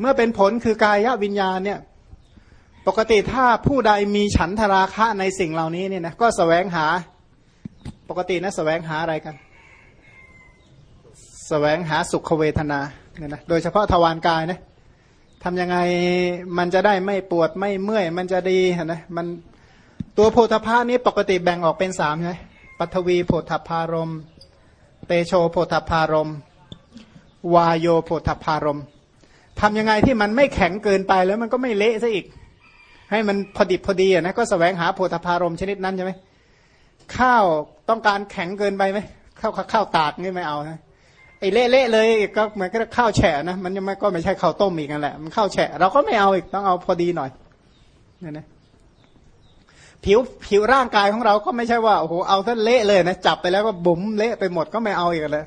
เมื่อเป็นผลคือกายวิญญาณเนี่ยปกติถ้าผู้ใดมีฉันทราคะในสิ่งเหล่านี้เนี่ยนะก็สแสวงหาปกตินะสแสวงหาอะไรกันสแสวงหาสุขเวทนาเนี่ยนะโดยเฉพาะทวารกายนะทำยังไงมันจะได้ไม่ปวดไม่เมื่อย มันจะดีนะมันตัวโพธพานี้ปกติแบ่งออกเป็นสามใช่ไหมปัทวีโพธพารม เตโชโพธพารม วายโยโพธพารม ทำยังไงที่มันไม่แข็งเกินไปแล้วมันก็ไม่เละซะอีก ให้มันพอดิบพอดีนะก็สแสวงหาโพธพารมชนิดนั้นใช่ไหมข้าวต้องการแข็งเกินไปไหมข้าวข้าวตากนี่ไม่เอานะไอ้เละๆเลยก็เหมือนกับข้าวแฉะนะมันยังไม่ก็ไม่ใช่ข้าวต้มอีกนั่นแหละมันข้าวแฉะเราก็ไม่เอาอีกต้องเอาพอดีหน่อยเนี่ยนะผิวผิวร่างกายของเราก็ไม่ใช่ว่าโอ้โหเอาท่านเละเลยนะจับไปแล้วก็บุ๋มเละไปหมดก็ไม่เอาอีกเลย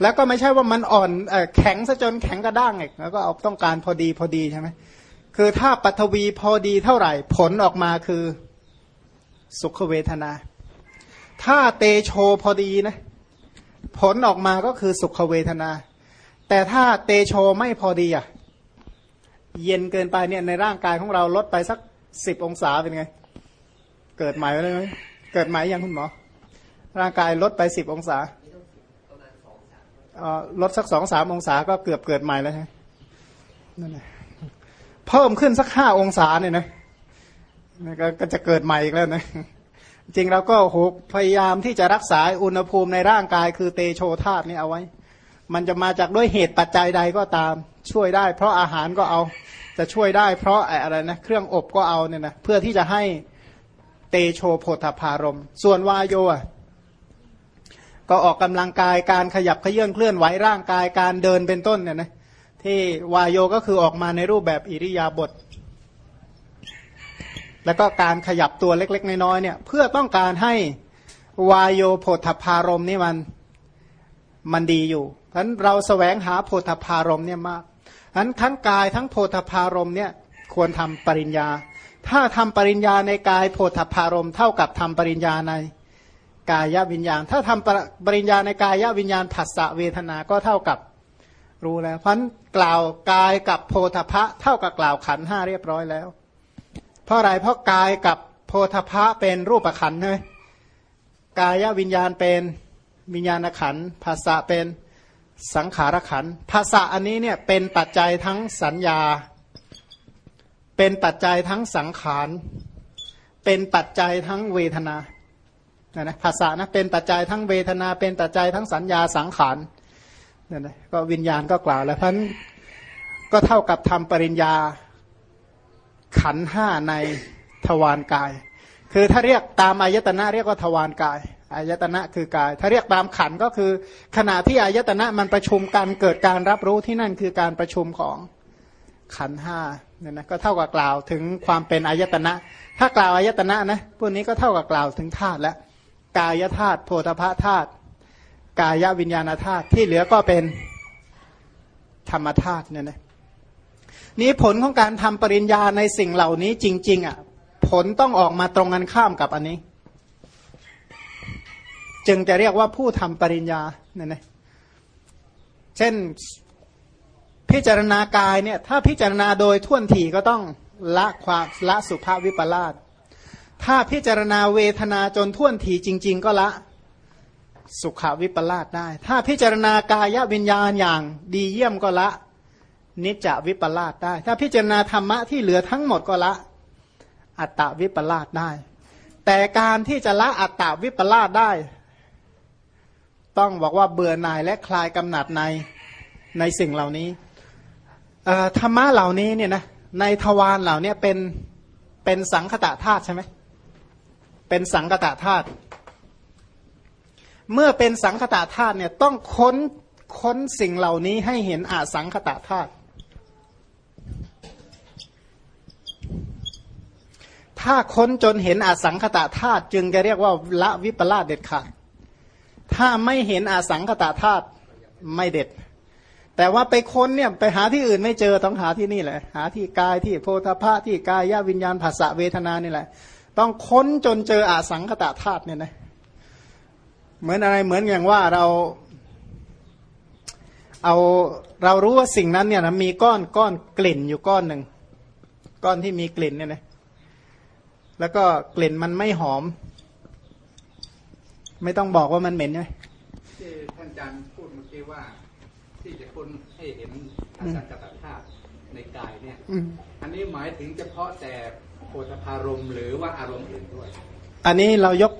แล้วก็ไม่ใช่ว่ามันอ่อนแข็งซะจนแข็งกระด้างอีกแล้วก็เอาต้องการพอดีพอดีใช่ไหมคือถ้าปัทวีพอดีเท่าไหร่ ผลออกมาคือสุขเวทนา ถ้าเตโชพอดีนะผลออกมาก็คือสุขเวทนา แต่ถ้าเตโชไม่พอดีอะ เย็นเกินไปเนี่ยในร่างกายของเราลดไปสักสิบองศาเป็นไง เกิดใหม่เลยไหมเกิดใหม่ยังคุณหมอ ร่างกายลดไปสิบองศา ลดสักสองสามองศาก็เกือบเกิดใหม่แล้วใช่นั่นแหละเพิ่มขึ้นสักห้าองศาเนี่ยนะก็จะเกิดใหม่อีกแล้วนะจริงเราก็โหพยายามที่จะรักษาอุณหภูมิในร่างกายคือเตโชธาตุนี่เอาไว้ มันจะมาจากด้วยเหตุปัจจัยใดก็ตาม ช่วยได้ เพราะอาหารก็เอาจะช่วยได้ เพราะอะไรนะเครื่องอบก็เอาเนี่ยนะเพื่อที่จะให้เตโชโพธพารม ส่วนวายโย ก็ออกกำลังกายการขยับเขยื่อนเคลื่อนไหวร่างกายการเดินเป็นต้นเนี่ยนะที่วายโยก็คือออกมาในรูปแบบอิริยาบถแล้วก็การขยับตัวเล็ก ๆ น้อยๆเนี่ยเพื่อต้องการให้วายโยโพธพารมนี่มันมันดีอยู่ฉะนั้นเราสแสวงหาโพธพารมเนี่ยมากฉะนั้นทั้งกายทั้งโพธพารมเนี่ยควรทำปริญญา ถ้าทำปริญญาในกายโพธพารมเท่ากับทำปริญญาใน กายวิญญาณ ถ้าทำปริญญาในกายวิญญาณผัสสะเวทนาก็เท่ากับรู้แล้ว เพราะกล่าวกายกับโพธพะเท่ากับกล่าวขันห้าเรียบร้อยแล้ว เพราะอะไรเพราะกายกับโพธพะเป็นรูปขันใช่ไหมกายวิญญาณเป็นวิญญาณขันภาษาเป็นสังขารขันภาษาอันนี้เนี่ยเป็นปัจจัยทั้งสัญญา เป็นปัจจัยทั้งสังขาร เป็นปัจจัยทั้งเวทนา นะนะภาษานะเป็นปัจจัยทั้งเวทนาเป็นปัจจัยทั้งสัญญาสังขารนั่นนะก็วิญญาณก็กล่าวแล้วพันก็เท่ากับทำปริญญาขันห้าในทวารกาย คือถ้าเรียกตามอายตนะเรียกว่าทวารกายอายตนะคือกาย ถ้าเรียกตามขันก็คือ ขณะที่อายตนะมันประชุมกันเกิดการรับรู้ที่นั่นคือการประชุมของขันห้าเนี่ยนะก็เท่ากับกล่าวถึงความเป็นอายตนะ ถ้ากล่าวอายตนะนะพวกนี้ก็เท่ากับกล่าวถึงธาตุแล้ว กายธาตุโพธพะธาตุกายวิญญาณธาตุที่เหลือก็เป็นธรรมธาตุเนี่ยนะนี้ผลของการทำปริญญาในสิ่งเหล่านี้จริง ๆ อะ ผลต้องออกมาตรงกันข้ามกับอันนี้ จึงจะเรียกว่าผู้ทำปริญญาเนี่ยนะเช่นพิจารณากายเนี่ย ถ้าพิจารณาโดยท่วนทีก็ต้องละความละสุภาพวิปลาส ถ้าพิจารณาเวทนาจนท่วนทีจริง ๆ ก็ละ สุขวิปลาสได้ ถ้าพิจารณากายวิญญาณอย่างดีเยี่ยมก็ละ นิจจวิปลาสได้ ถ้าพิจารณาธรรมะที่เหลือทั้งหมดก็ละ อัตตวิปลาสได้ แต่การที่จะละอัตตวิปลาสได้ ต้องบอกว่าเบื่อหน่ายและคลายกำหนัดในในสิ่งเหล่านี้ธรรมะเหล่านี้เนี่ยนะในทวารเหล่านี้เป็นเป็นสังคตะธาตุใช่ไหม เป็นสังคตะธาตุเมื่อเป็นสังคตะธาตุเนี่ยต้องค้นค้นสิ่งเหล่านี้ให้เห็นอาสังคตะธาตุถ้าค้นจนเห็นอาสังคตาธาตุจึงจะเรียกว่าละวิปลาสเด็ดขาดถ้าไม่เห็นอาสังคตาธาตุไม่เด็ด แต่ว่าไปค้นเนี่ยไปหาที่อื่นไม่เจอต้องหาที่นี่แหละ หาที่กายที่โพธาภะที่กายวิญญาณภาษาเวทนานี่แหละ ต้องค้นจนเจออสังคตาธาตุเนี่ยนะเหมือนอะไรเหมือนอย่างว่าเรา เอาเรารู้ว่าสิ่งนั้นเนี่ยนะมีก้อนก้อนกลิ่นอยู่ก้อนหนึ่งก้อนที่มีกลิ่นเนี่ยนะแล้วก็กลิ่นมันไม่หอม ไม่ต้องบอกว่ามันเหม็นใช่ไหมที่ท่านอาจารย์พูดเมื่อกี้ว่า ที่จะคนให้เห็นอาการกตธาตุในกายเนี่ยอืมอันนี้หมายถึงเฉพาะแต่ โพธพารมณ์หรือว่าอารมณ์อื่นด้วย อันนี้เรายก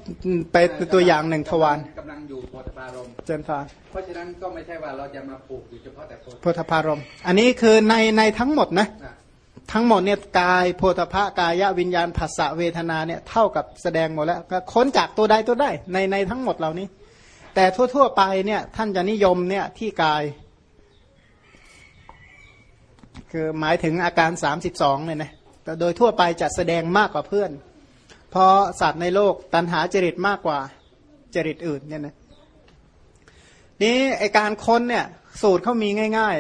ไปตัวอย่างหนึ่งทวารกำลังอยู่โพธพารมณ์เจนฟานเพราะฉะนั้นก็ไม่ใช่ว่าเราจะมาปลูกอยู่เฉพาะแต่โพธโพธพารมณ์อันนี้คือในในทั้งหมดนะนะทั้งหมดเนี่ยกายโพธพะกายวิญญาณผัสสะเวทนาเนี่ยเท่ากับแสดงหมดแล้วก็ค้นจากตัวใดตัวได้ในในทั้งหมดเหล่านี้ แต่ทั่ว ๆ ไปเนี่ยท่านจะนิยมเนี่ยที่กาย คือหมายถึงอาการ 32เนี่ยนะแต่ โดยทั่วไปจะแสดงมากกว่าเพื่อน เพราะสัตว์ในโลกตันหาจริตมากกว่าจริตอื่นเนี่ยนะนี้ไอการค้นเนี่ยสูตรเขามีง่าย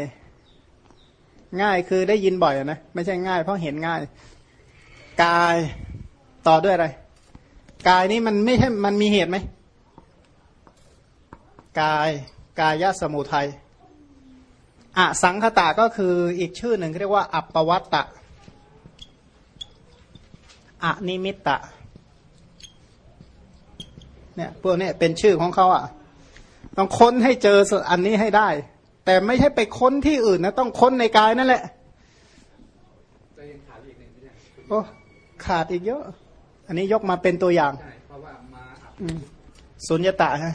ๆ ง่ายคือได้ยินบ่อยนะไม่ใช่ง่าย เพราะเห็นง่าย กายต่อด้วยอะไร กายนี้มันไม่ใช่มันมีเหตุไหมกายกายสมุทัยอสังคตะก็คืออีกชื่อหนึ่งเรียกว่า อัปปวัตตะ อนิมิตตะเนี่ยพวกเนี้เป็นชื่อของเขาอะ ต้องค้นให้เจออันนี้ให้ได้ แต่ไม่ใช่ไปค้นที่อื่นนะ ต้องค้นในกายนั่นแหละก็ยังขาดอีกหนึ่งไม่ใช่โอ้ขาดอีกเยอะ อันนี้ยกมาเป็นตัวอย่างใช่เพราะว่ามาอับอืมสุญญตะฮะ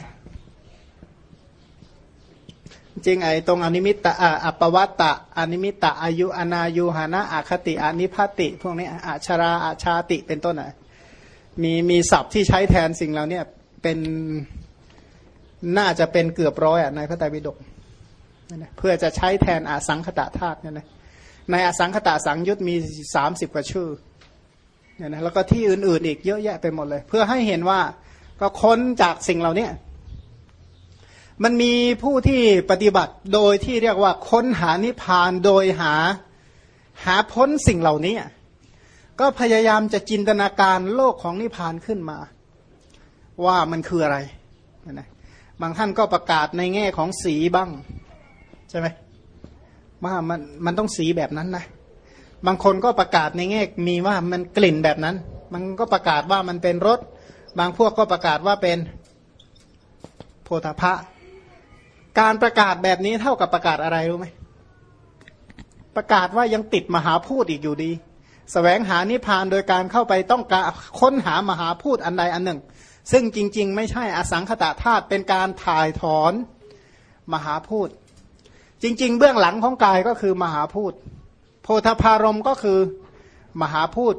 จริงไอ้ตรงอนิมิตตะอัปวัตตะอนิมิตตะอายุอนายุหานะอาคติอนิพัติ พวกนี้อาชราอาชาติเป็นต้นอะมีมีศัพท์ที่ใช้แทนสิ่งเหล่านี้เป็นน่าจะเป็นเกือบร้อยอะในพระไตรปิฎกเพื่อจะใช้แทนอสังคตะธาตุเนี่ยนะในอสังคตะสังยุตมีสามสิบกว่าชื่อเนี่ยนะแล้วก็ที่อื่นๆอีกเยอะแยะไปหมดเลย เพื่อให้เห็นว่าก็ค้นจากสิ่งเหล่านี้ มันมีผู้ที่ปฏิบัติโดยที่เรียกว่าค้นหานิพพานโดยหาหาพ้นสิ่งเหล่านี้ ก็พยายามจะจินตนาการโลกของนิพพานขึ้นมา ว่ามันคืออะไรนะบางท่านก็ประกาศในแง่ของสีบ้าง ใช่ไหมว่ามันมันต้องสีแบบนั้นนะบางคนก็ประกาศในแง่มีว่ามันกลิ่นแบบนั้น มันก็ประกาศว่ามันเป็นรสบางพวกก็ประกาศว่าเป็นโพธพะ การประกาศแบบนี้เท่ากับประกาศอะไรรู้ไหมประกาศว่ายังติดมหาพูดอีกอยู่ดีสแสวงหานิพพานโดยการเข้าไปต้องการค้นหามหาพูดอันใดอันหนึ่ง ซึ่งจริง ๆ ไม่ใช่อสังขตาธาตุเป็นการถ่ายถอนมหาพูด จริง ๆ เบื้องหลังของกายก็คือมหาพูดโพธพารมก็คือมหาพูด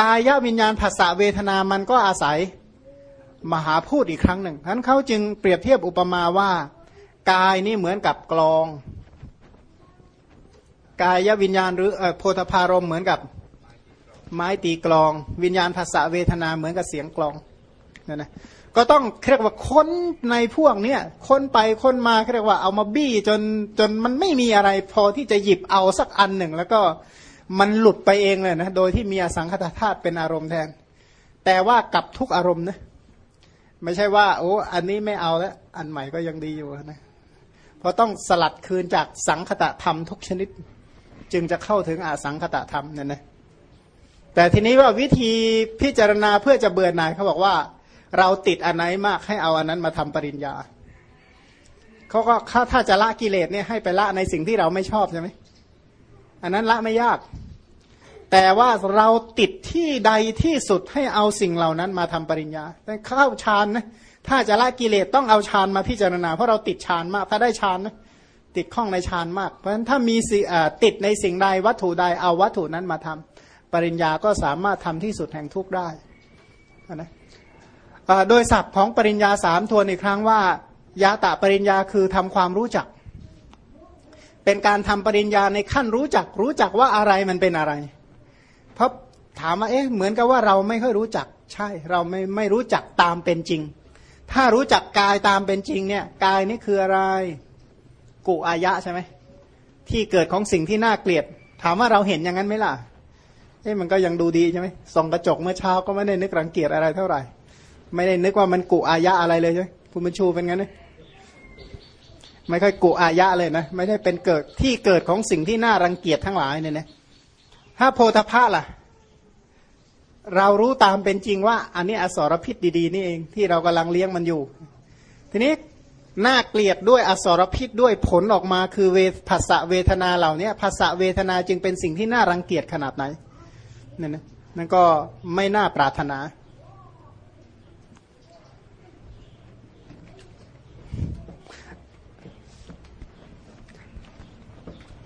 กายวิญญาณภาษาเวทนามันก็อาศัยมหาพูดอีกครั้งหนึ่งฉะนั้นเขาจึงเปรียบเทียบอุปมาว่า กายนี่เหมือนกับกลอง กายวิญญาณหรือเออโพธพารมเหมือนกับไม้ตีกลอง วิญญาณภาษาเวทนาเหมือนกับเสียงกลองนี่ยนะก็ต้องเรียกว่าค้นในพวกเนี้ยค้นไปค้นมาเรียกว่าเอามาบี้จนจนมันไม่มีอะไรพอที่จะหยิบเอาสักอันหนึ่ง แล้วก็มันหลุดไปเองเลยนะโดยที่มีอสังขตธาตุเป็นอารมณ์แทน แต่ว่ากับทุกอารมณ์นะไม่ใช่ว่า โอ้อันนี้ไม่เอาแล้ว อันใหม่ก็ยังดีอยู่นะ เพราะต้องสลัดคืนจากสังคตะธรรมทุกชนิด จึงจะเข้าถึงอาสังคตะธรรมนี่ยนะแต่ทีนี้ว่าวิธีพิจารณาเพื่อจะเบื่อหน่ายเขาบอกว่า เราติดอันไหนมากให้เอาอันนั้นมาทำปริญญาเขาก็ถ้าจะละกิเลสเนี่ยให้ไปละในสิ่งที่เราไม่ชอบใช่ไหมอันนั้นละไม่ยาก แต่ว่าเราติดที่ใดที่สุดให้เอาสิ่งเหล่านั้นมาทำปริญญาแต่เข้าฌานนะ ถ้าจะละกิเลสต้องเอาฌานมาพิจารณา เพราะเราติดฌานมาก ถ้าได้ฌานนะติดข้องในฌานมาก เพราะฉะนั้นถ้ามีติดในสิ่งใดวัตถุใดเอาวัตถุนั้นมาทำปริญญาก็สามารถทำที่สุดแห่งทุกข์ได้นะโดยศัพท์ของปริญญาสามทวนอีกครั้งว่ายาตะปริญญาคือทำความรู้จัก เป็นการทำปริญญาในขั้นรู้จักรู้จักว่าอะไรมันเป็นอะไร เพราะถามว่าเอ๊ะเหมือนกับว่าเราไม่ค่อยรู้จัก ใช่เราไม่ไม่รู้จักตามเป็นจริง ถ้ารู้จักกายตามเป็นจริงเนี่ยกายนี่คืออะไรกุอายะใช่ไหมที่เกิดของสิ่งที่น่าเกลียด ถามว่าเราเห็นอย่างนั้นไหมล่ะเอ๊ะมันก็ยังดูดีใช่ไหมส่องกระจกเมื่อเช้าก็ไม่ได้นึกรังเกียจอะไรเท่าไหร่ ไม่ได้นึกว่ามันกุอายะอะไรเลยใช่ไหมคุณบรรชูเป็นงั้นเลยไม่ค่อยกุอายะเลยนะไม่ได้เป็นเกิดที่เกิดของสิ่งที่น่ารังเกียจทั้งหลายเนี่ยนะถ้าโพธพะล่ะ เรารู้ตามเป็นจริงว่า อันนี้อสรพิษดีๆนี่เองที่เรากำลังเลี้ยงมันอยู่ ทีนี้น่าเกลียดด้วยอสรพิษด้วยผลออกมาคือเวภาษะเวทนาเหล่านี้ภาษะเวทนาจึงเป็นสิ่งที่น่ารังเกียจขนาดไหนนั่นนะนั่นก็ไม่น่าปรารถนา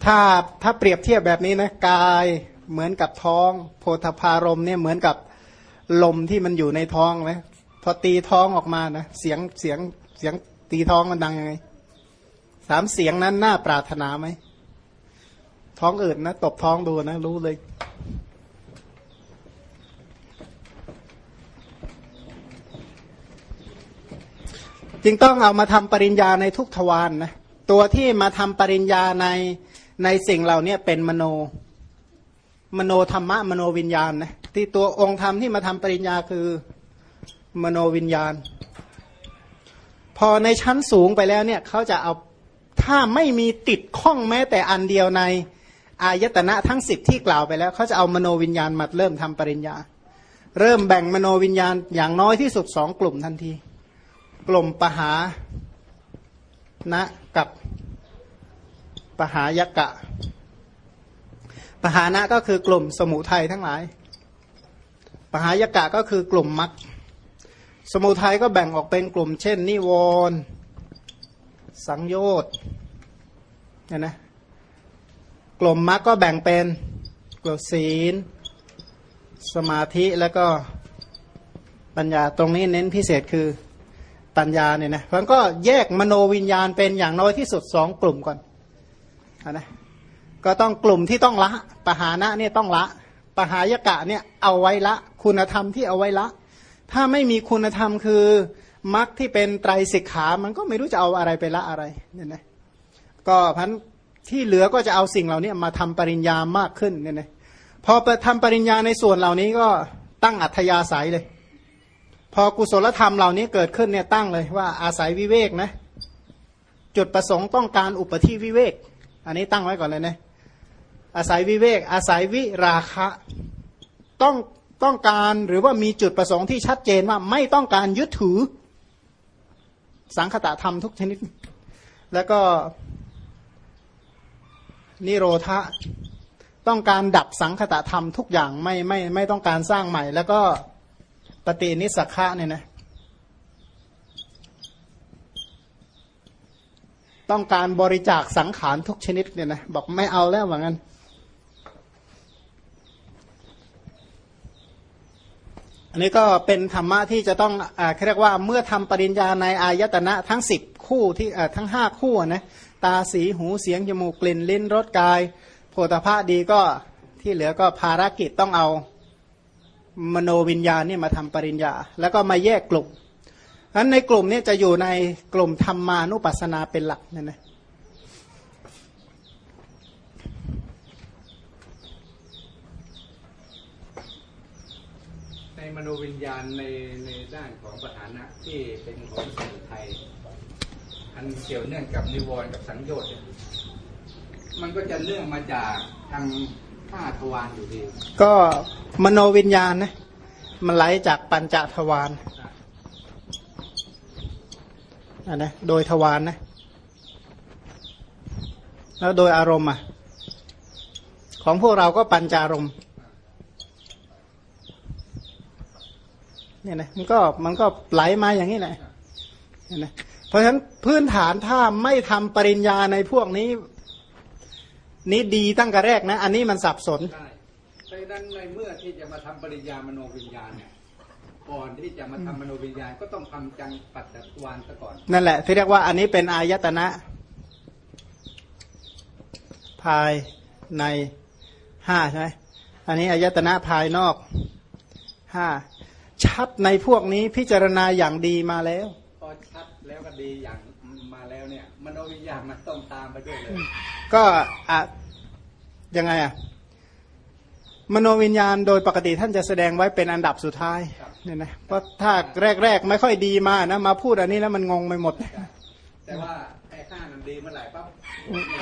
ถ้าถ้าเปรียบเทียบแบบนี้นะกาย เหมือนกับท้อง โพธพารมเนี่ยเหมือนกับลมที่มันอยู่ในท้องไหมพอตีท้องออกมานะเสียงเสียงเสียงตีท้องมันดังยังไงสามเสียงนั้นน่าปรารถนาไหมท้องอื่นนะตบท้องดูนะรู้เลย จึงต้องเอามาทำปริญญาในทุกทวารนนะตัวที่มาทำปริญญาในในสิ่งเหล่านี้เป็นมโน มโนธรรมะมโนวิญญาณนะที่ตัวองค์ธรรมที่มาทำปริญญาคือมโนวิญญาณ พอในชั้นสูงไปแล้วเนี่ยเขาจะเอาถ้าไม่มีติดข้องแม้แต่อันเดียวในอายตนะทั้งสิบที่กล่าวไปแล้วเขาจะเอามโนวิญญาณมาเริ่มทำปริญญา เริ่มแบ่งมโนวิญญาณอย่างน้อยที่สุดสองกลุ่มทันที กลุ่มปหานะกับปหายกะ หานะก็คือกลุ่มสมุทัยทั้งหลาย ปหายกะก็คือกลุ่มมรรคสมุทัยก็แบ่งออกเป็นกลุ่ม เช่น นิวรณ์สังโยชน์เนี่ยนะกลุ่มมรรคก็แบ่งเป็นกลุ่มศีล สมาธิแล้วก็ปัญญาตรงนี้เน้นพิเศษคือปัญญาเนี่ยนะเพราะก็แยกมโนวิญญาณเป็นอย่างน้อยที่สุดสองกลุ่มก่อนนะ ก็ต้องกลุ่มที่ต้องละปหานะเนี่ยต้องละปหายกะเนี่ยเอาไว้ละ คุณธรรมที่เอาไว้ละ ถ้าไม่มีคุณธรรมคือมรรคที่เป็นไตรสิกขามันก็ไม่รู้จะเอาอะไรไปละอะไรเนี่ยนะก็พันที่เหลือก็จะเอาสิ่งเหล่านี้มาทำปริญญามากขึ้นเนี่ยนะพอไปทำปริญญาในส่วนเหล่านี้ก็ตั้งอัธยาศัยเลย พอกุศลธรรมเหล่านี้เกิดขึ้นเนี่ยตั้งเลยว่าอาศัยวิเวกนะจุดประสงค์ต้องการอุปธิวิเวก อันนี้ตั้งไว้ก่อนเลยนะ อาศัยวิเวก อาศัยวิราคะ ต้องต้องการหรือว่ามีจุดประสงค์ที่ชัดเจนว่าไม่ต้องการยึดถือ สังคตะธรรมทุกชนิด แล้วก็นิโรธะต้องการดับสังคตะธรรมทุกอย่างไม่ไม่ไม่ต้องการสร้างใหม่ แล้วก็ปฏินิสักะเนี่ยนะต้องการบริจาคสังขารทุกชนิดเนี่ยนะบอกไม่เอาแล้วว่างั้น อันนี้ก็เป็นธรรมะที่จะต้องอ่าเรียกว่าเมื่อทำปริญญาในอายตนะทั้งสิบคู่ที่อ่ทั้งห้าคู่นะตาสีหูเสียงจมูกกลิ่นลิ้นรสกาย โพธาภาดีก็ที่เหลือก็ภารกิจต้องเอามโนวิญญาณเนี่ยมาทำปริญญา แล้วก็มาแยกกลุ่มนั้นในกลุ่มนี้จะอยู่ในกลุ่มธรรมานุปัสสนาเป็นหลักเนั่นนะ มโนวิญญาณในในด้านของประธานะที่เป็นของสมุทัยอันเกี่ยวเนื่องกับนิวรณ์กับสังโยชน์มันก็จะเนื่องมาจากทางห้าทวารอยู่ดี ก็มโนวิญญาณนะมันไหลจากปัญจทวารอันนะโดยทวารนนะแล้วโดยอารมณ์อะ ของพวกเราก็ปัญจารมณ์ เนี่ยนะมันก็มันก็ไหลมาอย่างนี้แหละเห็นไหมเพราะฉะนั้นพื้นฐานถ้าไม่ทำปริญญาในพวกนี้นี่ดีตั้งแต่แรกนะ อันนี้มันสับสนได้ดังนั้นในเมื่อที่จะมาทำปริญญามโนวิญญาณเนี่ยก่อนที่จะมาทำมโนวิญญาณก็ต้องทำจังปัจจทวารซะก่อน นั่นแหละ ที่เรียกว่าอันนี้เป็นอายตนะ ภายในห้าใช่ไหมอันนี้อายตนะภายนอกห้า ชัดในพวกนี้พิจารณาอย่างดีมาแล้วพอชัดแล้วก็ดีอย่างมาแล้วเนี่ยมโนวิญญาณมันต้องตามไปด้วยเลยก็อะยังไงอะมโนวิญญาณโดยปกติท่านจะแสดงไว้เป็นอันดับสุดท้ายเนี่ยนะเพราะถ้าแรกๆไม่ค่อยดีมานะมาพูดอันนี้แล้วมันงงไปหมด แต่ว่าไอ้ห้านั้นดีเมื่อไหร่ปั๊บ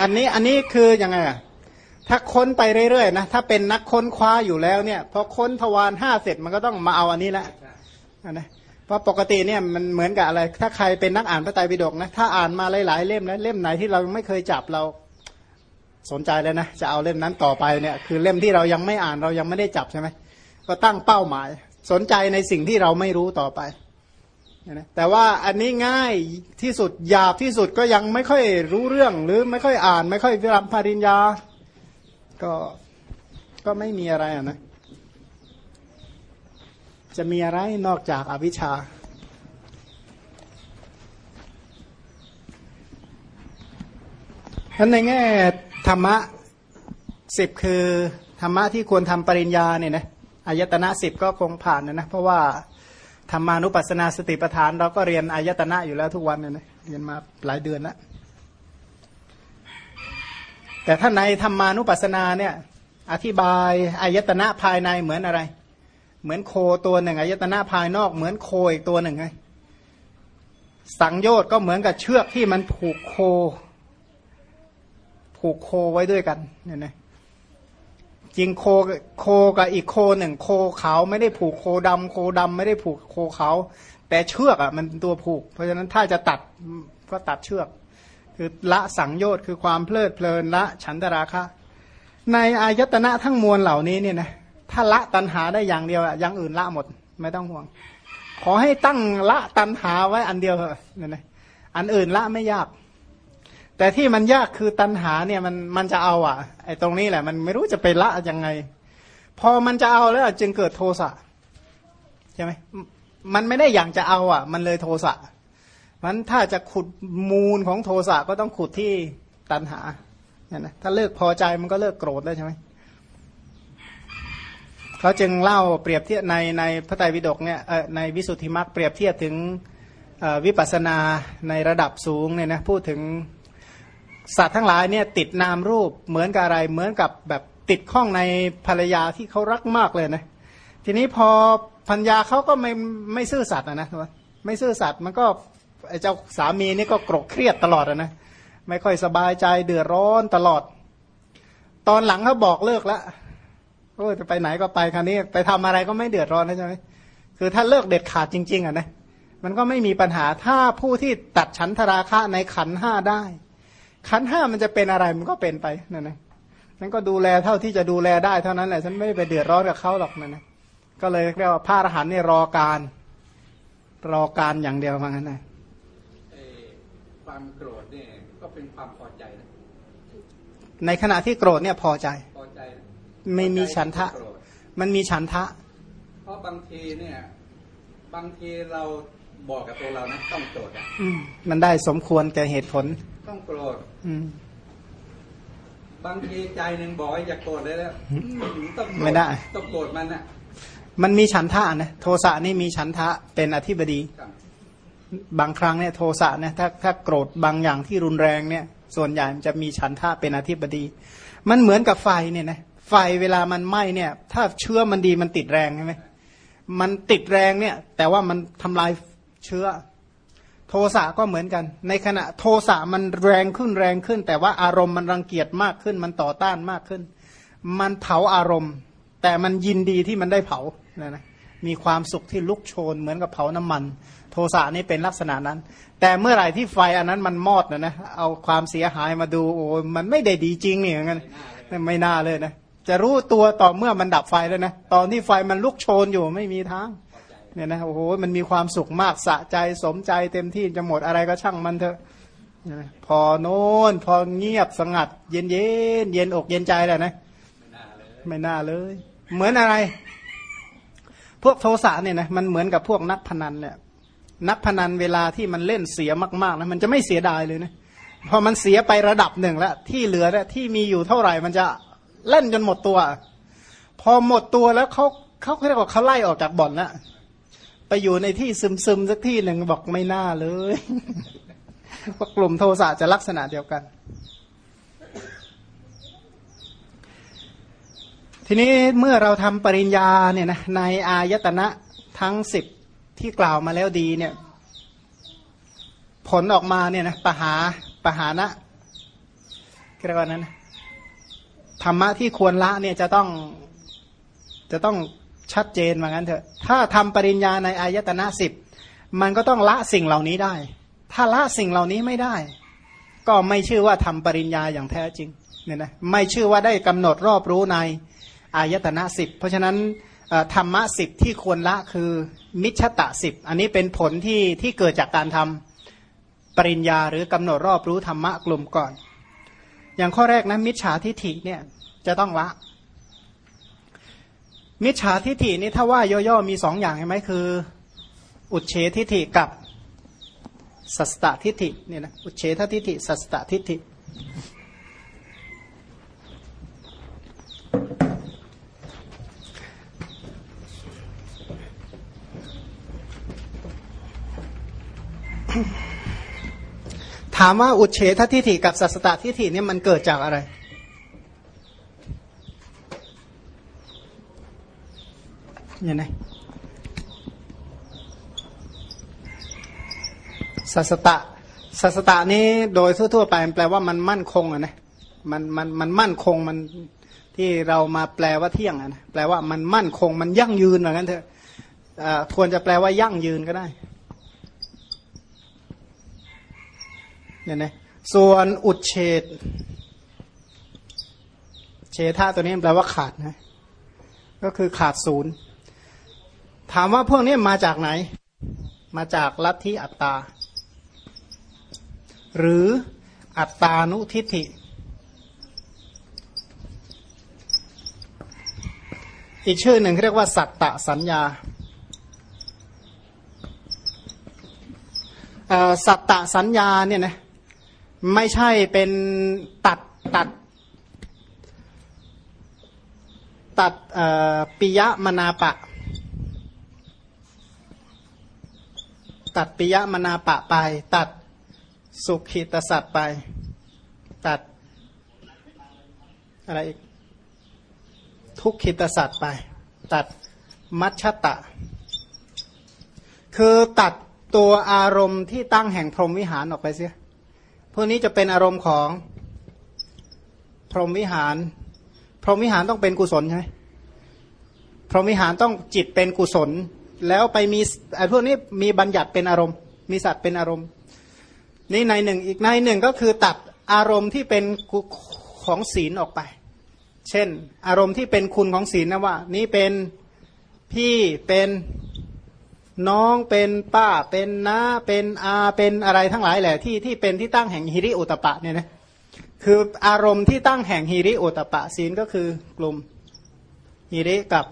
อันนี้อันนี้คือยังไงอะ ถ้าค้นไปเรื่อยๆนะถ้าเป็นนักค้นคว้าอยู่แล้วเนี่ยพอค้นทวารห้าเสร็จมันก็ต้องมาเอาอันนี้แหละนะเพราะปกติเนี่ยมันเหมือนกับอะไร ถ้าใครเป็นนักอ่านพระไตรปิฎกนะถ้าอ่านมาหลายๆเล่มแล้วเล่มไหนที่เราไม่เคยจับเราสนใจเลยนะจะเอาเล่มนั้นต่อไปเนี่ยคือเล่มที่เรายังไม่อ่านเรายังไม่ได้จับใช่ไหมก็ตั้งเป้าหมาย สนใจในสิ่งที่เราไม่รู้ต่อไปเนี่ยนะแต่ว่าอันนี้ง่ายที่สุดหยาบที่สุดก็ยังไม่ค่อยรู้เรื่องหรือไม่ค่อยอ่าน ไม่ค่อยรับปริญญา ก็ก็ไม่มีอะไรอะนะ จะมีอะไรนอกจากอวิชชาท่านในแง่ธรรมะสิบคือธรรมะที่ควรทำปริญญาเนี่ยนะอายตนะสิบก็คงผ่านนะนะเพราะว่าธรรมานุปัสสนาสติปัฏฐาน เราก็เรียนอายตนะอยู่แล้วทุกวันเนี่ยนะเรียนมาหลายเดือนแล้ว แต่ถ้าในธรรมานุปัสสนาเนี่ย อธิบายอายตนะภายในเหมือนอะไร เหมือนโคตัวหนึ่งอายตนะภายนอกเหมือนโคอีกตัวหนึ่งไงสังโยชน์ก็เหมือนกับเชือกที่มันผูกโค ผูกโคไว้ด้วยกันเนี่ยนะจริงโคโคกับอีกโคหนึ่งโคขาวไม่ได้ผูกโคดำโคดำไม่ได้ผูกโคขาวแต่เชือกอะมันตัวผูก เพราะฉะนั้นถ้าจะตัดก็ตัดเชือก คือละสังโยชน์คือความเพลิดเพลินละฉันทราคะ ในอายตนะทั้งมวลเหล่านี้เนี่ยนะถ้าละตัณหาได้อย่างเดียวอะอย่างอื่นละหมดไม่ต้องห่วง ขอให้ตั้งละตัณหาไว้อันเดียวเถอะเนี่ยนะอันอื่นละไม่ยาก แต่ที่มันยากคือตัณหาเนี่ยมันมันจะเอาอะไอ้ตรงนี้แหละ มันไม่รู้จะไปละยังไง พอมันจะเอาแล้วจึงเกิดโทสะใช่ไหมมันไม่ได้อย่างจะเอาอะ มันเลยโทสะ มันถ้าจะขุดมูลของโทสะก็ต้องขุดที่ตัณหาเนี่ยนะถ้าเลิกพอใจมันก็เลิกโกรธแล้วใช่ไหมเขาจึงเล่าเปรียบเทียบในในพระไตรปิฎกเนี่ยในวิสุทธิมรรคเปรียบเทียบถึงวิปัสสนาในระดับสูงเนี่ยนะพูดถึงสัตว์ทั้งหลายเนี่ยติดนามรูปเหมือนกับอะไรเหมือนกับแบบติดข้องในภรรยาที่เขารักมากเลยนะทีนี้พอพัญญาเขาก็ไม่ไม่ซื่อสัตย์นะนะไม่ซื่อสัตย์มันก็ ไอ้เจ้าสามีนี่ก็โกรธเครียดตลอดนะไม่ค่อยสบายใจเดือดร้อนตลอด ตอนหลังเขาบอกเลิกแล้วโอ้จะไปไหนก็ไปคราวนี้ ไปทำอะไรก็ไม่เดือดร้อนนะใช่ไหมคือถ้าเลิกเด็ดขาดจริง ๆ อะนะมันก็ไม่มีปัญหาถ้าผู้ที่ตัดฉันทราคะในขันห้าได้ ขันห้ามันจะเป็นอะไรมันก็เป็นไปนั่นนะฉันก็ดูแลเท่าที่จะดูแลได้เท่านั้นแหละฉันไม่ได้ไปเดือดร้อนกับเขาหรอกนั่นนะก็เลยเรียกว่าพระอรหันต์เนี่ยรอการ รอการอย่างเดียวว่างั้นนะเอ่อ ความโกรธเนี่ยก็เป็นความพอใจนะในขณะที่โกรธเนี่ยพอใจพอใจนะไม่มีฉันทะโกรธมันมีฉันทะ เพราะบางทีเนี่ย บางทีเราบอกกับตัวเรานะต้องโกรธนะอืมมันได้สมควรแก่เหตุผล ต้องโกรธอืมบางทีใจหนึ่งบอกว่าอย่าโกรธเลยแล้วต้องโกรธไม่ได้ต้องโกรธมันนะมันมีฉันทะนะโทสะนี่มีฉันทะเป็นอธิบดีครั บางครั้งเนี่ยโทสะเนี่ยถ้าถ้าโกรธบางอย่างที่รุนแรงเนี่ยส่วนใหญ่มันจะมีฉันทะเป็นอธิบดี มันเหมือนกับไฟเนี่ยนะไฟเวลามันไหม้เนี่ย ถ้าเชื้อมันดีมันติดแรงใช่ไหมมันติดแรงเนี่ย แต่ว่ามันทำลายเชื้อ โทสะก็เหมือนกัน ในขณะโทสะมันแรงขึ้นแรงขึ้น แต่ว่าอารมณ์มันรังเกียจมากขึ้น มันต่อต้านมากขึ้น มันเผาอารมณ์ แต่มันยินดีที่มันได้เผานะนะมีความสุขที่ลุกโชนเหมือนกับเผาน้ำมัน โทสะนี่เป็นลักษณะนั้น แต่เมื่อไหร่ที่ไฟอันนั้นมันมอดนะนะเอาความเสียหายมาดูโอ้มันไม่ได้ดีจริงนี่อย่างนั้นไม่น่าเลยนะจะรู้ตัวต่อเมื่อมันดับไฟแล้วนะตอนที่ไฟมันลุกโชนอยู่ไม่มีทางเนี่ยนะโอ้โหมันมีความสุขมากสะใจสมใจเต็มที่จะหมดอะไรก็ช่างมันเถอะพอโน้นพอเงียบสงัด เย็นเย็นเย็นอกเย็นใจแหละนะไม่น่าเลยไม่น่าเลยเหมือนอะไร พวกโทสะเนี่ยนะมันเหมือนกับพวกนักพนันเนี่ย นักพนันเวลาที่มันเล่นเสียมากๆนะมันจะไม่เสียดายเลยนะพอมันเสียไประดับหนึ่งแล้ว ที่เหลือเนี่ยที่มีอยู่เท่าไหร่มันจะเล่นจนหมดตัว พอหมดตัวแล้วเขาเขาเรียกว่าเขาไล่ออกจากบ่อนล้วไปอยู่ในที่ซึมๆสักที่หนึ่งบอกไม่น่าเลยพวกกลุ่มโทสะจะลักษณะเดียวกัน ทีนี้เมื่อเราทำปริญญาเนี่ยนะในอายตนะทั้งสิบ ที่กล่าวมาแล้วดีเนี่ย ผลออกมาเนี่ยนะปหาปหานะเรียกว่านั้นธรรมะที่ควรละเนี่ยจะต้องจะต้องชัดเจนว่างั้นเถอะ ถ้าทำปริญญาในอายตนะสิบมันก็ต้องละสิ่งเหล่านี้ได้ ถ้าละสิ่งเหล่านี้ไม่ได้ ก็ไม่ชื่อว่าทำปริญญาอย่างแท้จริงเนี่ยนะไม่ชื่อว่าได้กำหนดรอบรู้ในอายตนะสิบเพราะฉะนั้น ธรรมะสิบที่ควรละคือมิชตะสิบอันนี้เป็นผลที่ที่เกิดจากการทำปริญญาหรือกำหนดรอบรู้ธรรมะกลุ่มก่อน อย่างข้อแรกนะมิจฉาทิฐิเนี่ยจะต้องละ มิจฉาทิฐินี่ถ้าว่าย่อๆมีสองอย่างใช่ไหมคือ อุเฉทิฐิกับสัสตทิฐิเนี่ยนะอุเฉททิฐิสัสตทิฐิ ถามว่าอุเฉททิฏฐิกับสัสตทิฏฐิเนี่ยมันเกิดจากอะไร เนี่ยนะสัสตะสัสตะนี้โดยทั่วๆไปแปลว่ามันมั่นคงอะนะมันมันมันมั่นคงมันที่เรามาแปลว่าเที่ยงอะนะแปลว่ามันมั่นคงมันยั่งยืนเหมือนกันเถอะควรจะแปลว่ายั่งยืนก็ได้ เนี่ยนะส่วนอุดเฉดเฉทาตัวนี้แปลว่าขาดนะ ก็คือขาดศูนย์ ถามว่าพวกนี้มาจากไหน มาจากลัทธิอัตตา หรืออัตตานุทิฏฐิ อีกชื่อหนึ่งเรียกว่า สัตตสัญญาสัตตสัญญาเนี่ยนะ ไม่ใช่เป็นตัดตัด ตัดปิยมนาปะ ตัดปิยมนาปะไป ตัดสุขิตสัตว์ไป ตัดอะไรอีกทุกขิตสัตว์ไป ตัดมัชชตะ คือตัดตัวอารมณ์ที่ตั้งแห่งพรหมวิหารออกไปเสีย พวกนี้จะเป็นอารมณ์ของพรหมวิหาร พรหมวิหารต้องเป็นกุศลใช่ไหมพรหมวิหารต้องจิตเป็นกุศล แล้วไปมีไอ้พวกนี้มีบัญญัติเป็นอารมณ์ มีสัตว์เป็นอารมณ์ นี่ในหนึ่งอีกในหนึ่งก็คือตัดอารมณ์ที่เป็นของศีลออกไป เช่น อารมณ์ที่เป็นคุณของศีลนะว่า นี่เป็นพี่เป็น น้องเป็นป้าเป็นน้าเป็นอาเป็นอะไรทั้งหลายแหละที่ที่เป็นที่ตั้งแห่งฮิริโอตปะเนี่ยนะคืออารมณ์ที่ตั้งแห่งฮิริโอตปะศีลก็คือกลุ่มฮิริกับ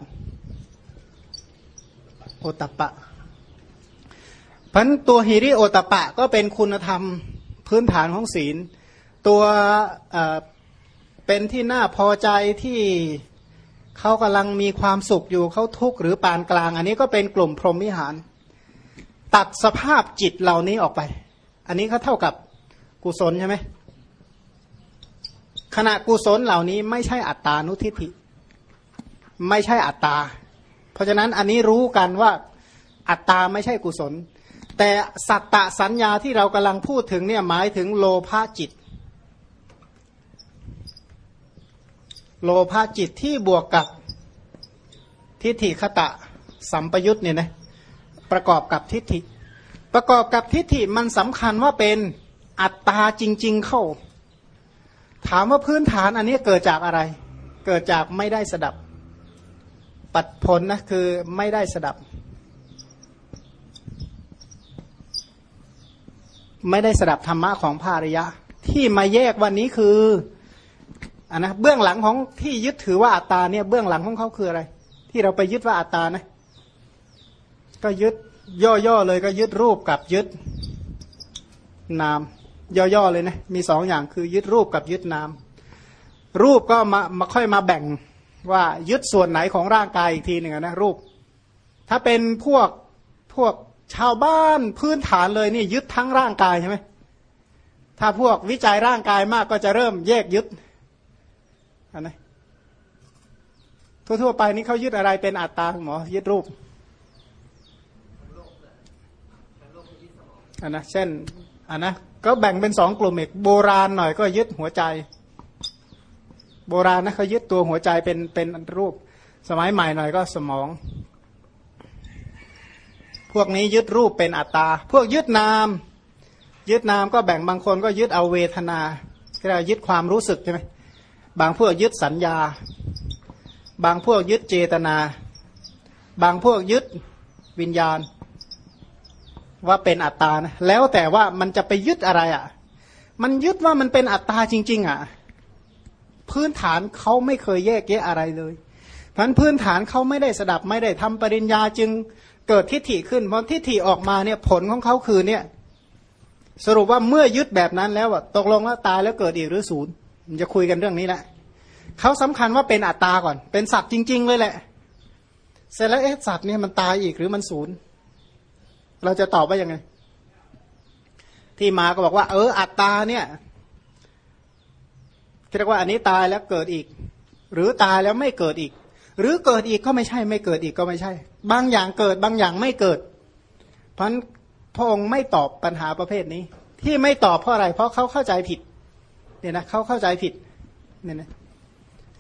โอตปะพันตัวฮิริโอตปะก็เป็นคุณธรรมพื้นฐานของศีล ตัวเป็นที่น่าพอใจที่ เขากำลังมีความสุขอยู่เขาทุกข์หรือปานกลาง อันนี้ก็เป็นกลุ่มพรหมิหาร ตัดสภาพจิตเหล่านี้ออกไป อันนี้ก็เท่ากับกุศลใช่ไหมขณะกุศลเหล่านี้ไม่ใช่อัตตานุทิฏฐิ ไม่ใช่อัตตา เพราะฉะนั้นอันนี้รู้กันว่าอัตตาไม่ใช่กุศล แต่สัตตสัญญาที่เรากำลังพูดถึงเนี่ยหมายถึงโลภะจิต โลภะจิตที่บวกกับทิฏฐิคตะสัมปยุตเนี่ยนะประกอบกับทิฏฐิ ประกอบกับทิฏฐิมันสำคัญว่าเป็นอัตตาจริง ๆ เข้า ถามว่าพื้นฐานอันนี้เกิดจากอะไร เกิดจากไม่ได้สดับ ปัดผลนะคือไม่ได้สดับ ไม่ได้สดับธรรมะของภาริยะ ที่มาแยกวันนี้คือ อันนะเบื้องหลังของที่ยึดถือว่าอัตตาเนี่ยเบื้องหลังของเขาคืออะไร ที่เราไปยึดว่าอัตตานะก็ยึดย่อๆเลยก็ยึดรูปกับยึดนาม ย่อๆเลยนะมีสองอย่างคือยึดรูปกับยึดนาม รูปก็มามาค่อยมาแบ่งว่ายึดส่วนไหนของร่างกายอีกทีหนึ่งนะรูป ถ้าเป็นพวกพวกชาวบ้านพื้นฐานเลยนี่ยึดทั้งร่างกายใช่ไหมถ้าพวกวิจัยร่างกายมากก็จะเริ่มแยกยึด นนะทั่วๆไปนี่เขายึดอะไรเป็นอัตตาหมอยึดรูปอันนะเช่นอันนะก็แบ่งเป็นสองกลุ่มอีกโบราณหน่อยก็ยึดหัวใจ โบราณนะเขายึดตัวหัวใจเป็นเป็นรูป สมัยใหม่หน่อยก็สมอง พวกนี้ยึดรูปเป็นอัตตา พวกยึดนาม ยึดนามก็แบ่งบางคนก็ยึดเอาเวทนาก็เรียกยึดความรู้สึกใช่ไหม บางพวกยึดสัญญา บางพวกยึดเจตนา บางพวกยึดวิญญาณ ว่าเป็นอัตตานะแล้วแต่ว่ามันจะไปยึดอะไรอะ่ะ มันยึดว่ามันเป็นอัตตาจริง ๆอะ พื้นฐานเขาไม่เคยแยกแยะอะไรเลยเพราะพื้นฐานเขาไม่ได้สดับไม่ได้ทำปริญญาจึงเกิดทิฏฐิขึ้นเพราะทิฏฐิออกมาเนี่ยผลของเขาคือเนี่ย สรุปว่าเมื่อยึดแบบนั้นแล้วอะตกลงแล้วตายแล้วเกิดอีกหรือศูนย์ มันจะคุยกันเรื่องนี้แหละเขาสำคัญว่าเป็นอัตตาก่อน เป็นสัตว์จริง ๆ เลยแหละ เสร็จแล้วเอ๊ะสัตว์เนี่ยมันตายอีกหรือมันศูนย์ เราจะตอบว่ายังไง ที่มาก็บอกว่า เออ อัตตาเนี่ยเรียกว่าอันนี้ตายแล้วเกิดอีก หรือตายแล้วไม่เกิดอีก หรือเกิดอีกก็ไม่ใช่ ไม่เกิดอีกก็ไม่ใช่ บางอย่างเกิดบางอย่างไม่เกิด เพราะพระองค์ไม่ตอบปัญหาประเภทนี้ ที่ไม่ตอบเพราะอะไร เพราะเขาเข้าใจผิด เนี่ยนะเขาเข้าใจผิดเนี่ยนะ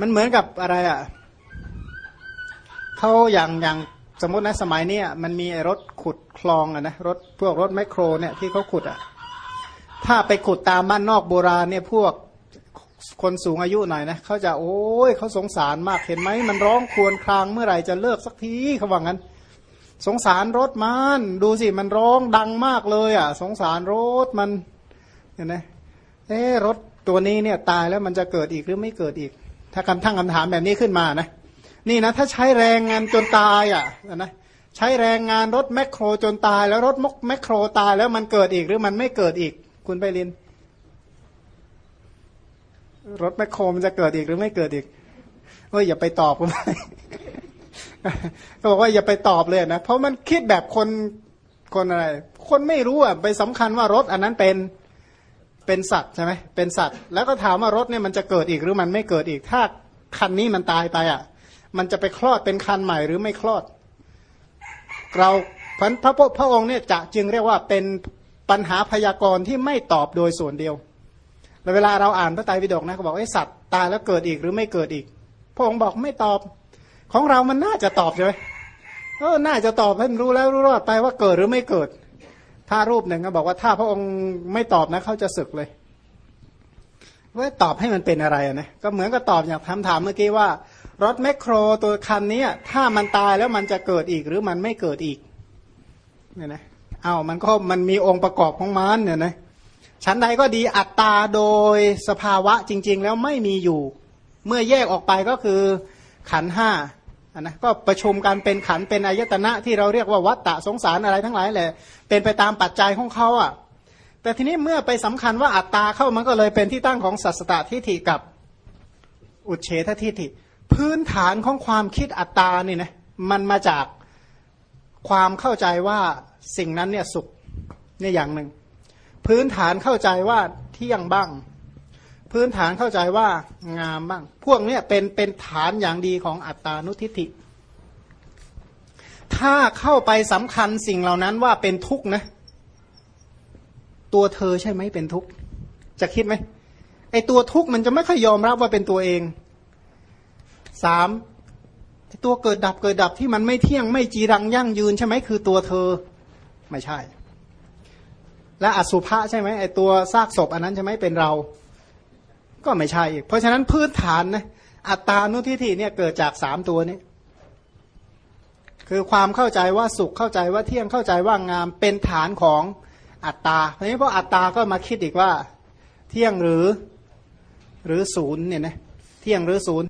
มันเหมือนกับอะไรอะเขาอย่างอย่างสมมตินะสมัยนี้มันมีรถขุดคลองอะนะรถพวกรถแมคโครเนี่ยที่เขาขุดอะถ้าไปขุดตามบ้านนอกโบราณเนี่ยพวกคนสูงอายุหน่อยนะเขาจะโอ้ยเขาสงสารมากเห็นไหมมันร้องครวญครางเมื่อไหร่จะเลิกสักทีเขาว่างั้น สงสารรถมันดูสิมันร้องดังมากเลย อะ สงสารรถมันเห็นไหมเอ๊รถ ตัวนี้เนี่ยตายแล้วมันจะเกิดอีกหรือไม่เกิดอีก ถ้าคำทั้งคำถามแบบนี้ขึ้นมานะนี่นะถ้าใช้แรงงานจนตายอะนะใช้แรงงานรถแมคโครจนตาย แล้วรถมกแมคโครตายแล้วมันเกิดอีกหรือมันไม่เกิดอีก คุณไปลิน รถแมคโครมันจะเกิดอีกหรือไม่เกิดอีกเอ้ยอย่าไปตอบกันไปก็บอกว่าอย่าไปตอบเลยนะเพราะมันคิดแบบคนคนอะไร คนไม่รู้อะไปสำคัญว่ารถอันนั้นเป็น เป็นสัตว์ใช่ไหมเป็นสัตว์ แล้วก็ถามว่ารถเนี่ยมันจะเกิดอีกหรือมันไม่เกิดอีก ถ้าคันนี้มันตายไปอะ มันจะไปคลอดเป็นคันใหม่หรือไม่คลอด เราพระพระพระองค์เนี่ยจะจึงเรียกว่าเป็นปัญหาพยากรณ์ที่ไม่ตอบโดยส่วนเดียวแล้วเวลาเราอ่านพระไตรปิฎกนะเขาบอกไอ้สัตว์ตายแล้วเกิดอีกหรือไม่เกิดอีก พระองค์บอกไม่ตอบ ของเรามันน่าจะตอบใช่ไหมเออน่าจะตอบให้รู้แล้วรู้รอดไปว่าเกิดหรือไม่เกิด ถ้ารูปหนึ่งก็บอกว่าถ้าพระองค์ไม่ตอบนะเขาจะศึกเลยว่าตอบให้มันเป็นอะไรนะก็เหมือนกับตอบอย่างคำถามเมื่อกี้ว่ารถแมคโครตัวคันนี้ถ้ามันตายแล้วมันจะเกิดอีกหรือมันไม่เกิดอีกเนี่ยนะเอา้ามันก็มันมีองค์ประกอบของมันเนี่ยนะชั้นใดก็ดีอัตตาโดยสภาวะจริง ๆ แล้วไม่มีอยู่ เมื่อแยกออกไปก็คือขันห้า นะก็ประชุมกันเป็นขันเป็นอายตนะที่เราเรียกว่าวัตตะสงสารอะไรทั้งหลายแหละเป็นไปตามปัจจัยของเขาอะ แต่ทีนี้เมื่อไปสำคัญว่าอัตตาเข้ามันก็เลยเป็นที่ตั้งของสัสตตทิฏฐิกับอุเฉททิฏฐิพื้นฐานของความคิดอัตตานี่นะมันมาจากความเข้าใจว่าสิ่งนั้นเนี่ยสุขเนี่ยอย่างหนึ่ง พื้นฐานเข้าใจว่าเที่ยงบ้าง พื้นฐานเข้าใจว่างามบ้าง พวกนี้เป็นเป็นฐานอย่างดีของอัตตานุทิฏฐิ ถ้าเข้าไปสำคัญสิ่งเหล่านั้นว่าเป็นทุกข์นะ ตัวเธอใช่ไหมเป็นทุกข์ จะคิดไหมไอตัวทุกข์มันจะไม่ค่อยยอมรับว่าเป็นตัวเองสามตัวเกิดดับเกิดดับที่มันไม่เที่ยงไม่จีรังยั่งยืนใช่ไหมคือตัวเธอไม่ใช่ และอสุภะใช่ไหมไอตัวซากศพอันนั้นใช่ไหมเป็นเรา ก็ไม่ใช่อีก เพราะฉะนั้นพื้นฐานนะอัตตานุทิฏฐิเนี่ยเกิดจากสามตัวนี้ คือความเข้าใจว่าสุขเข้าใจว่าเที่ยงเข้าใจว่างามเป็นฐานของอัตตาเพราะนี้พออัตตาก็มาคิดอีกว่า เที่ยงหรือหรือศูนย์เนี่ยนะเที่ยงหรือศูนย์